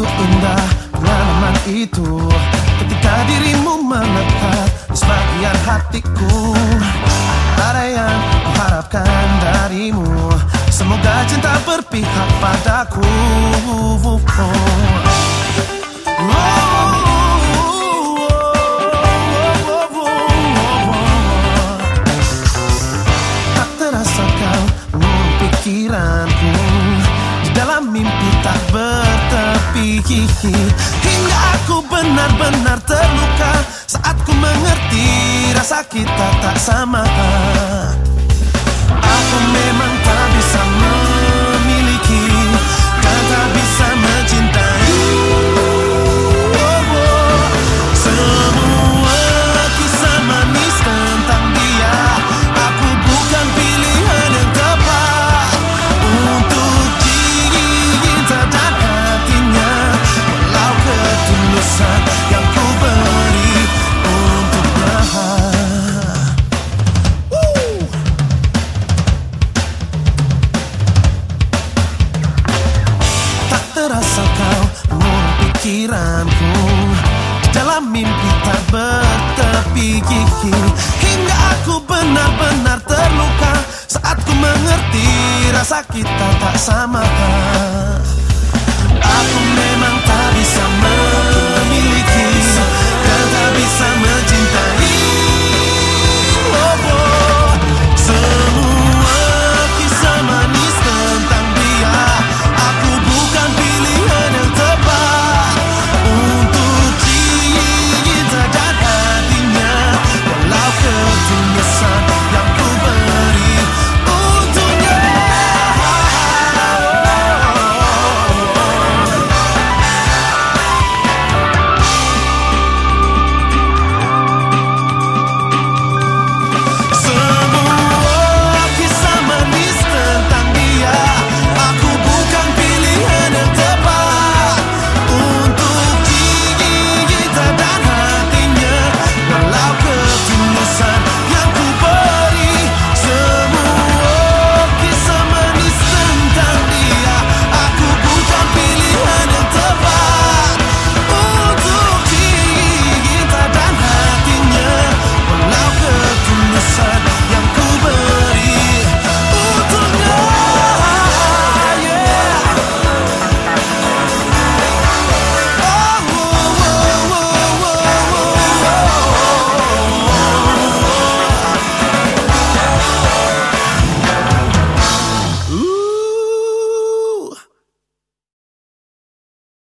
begitu indah pengalaman itu. Ketika dirimu menetap di sebagian hatiku. Dalam mimpi tak bertepi Hingga aku benar-benar terluka Saat ku mengerti rasa kita tak sama. Aku memang terasa kau pikiranku dalam mimpi tak bertepi gigi Hingga aku benar-benar terluka. Saat ku mengerti rasa kita tak sama Aku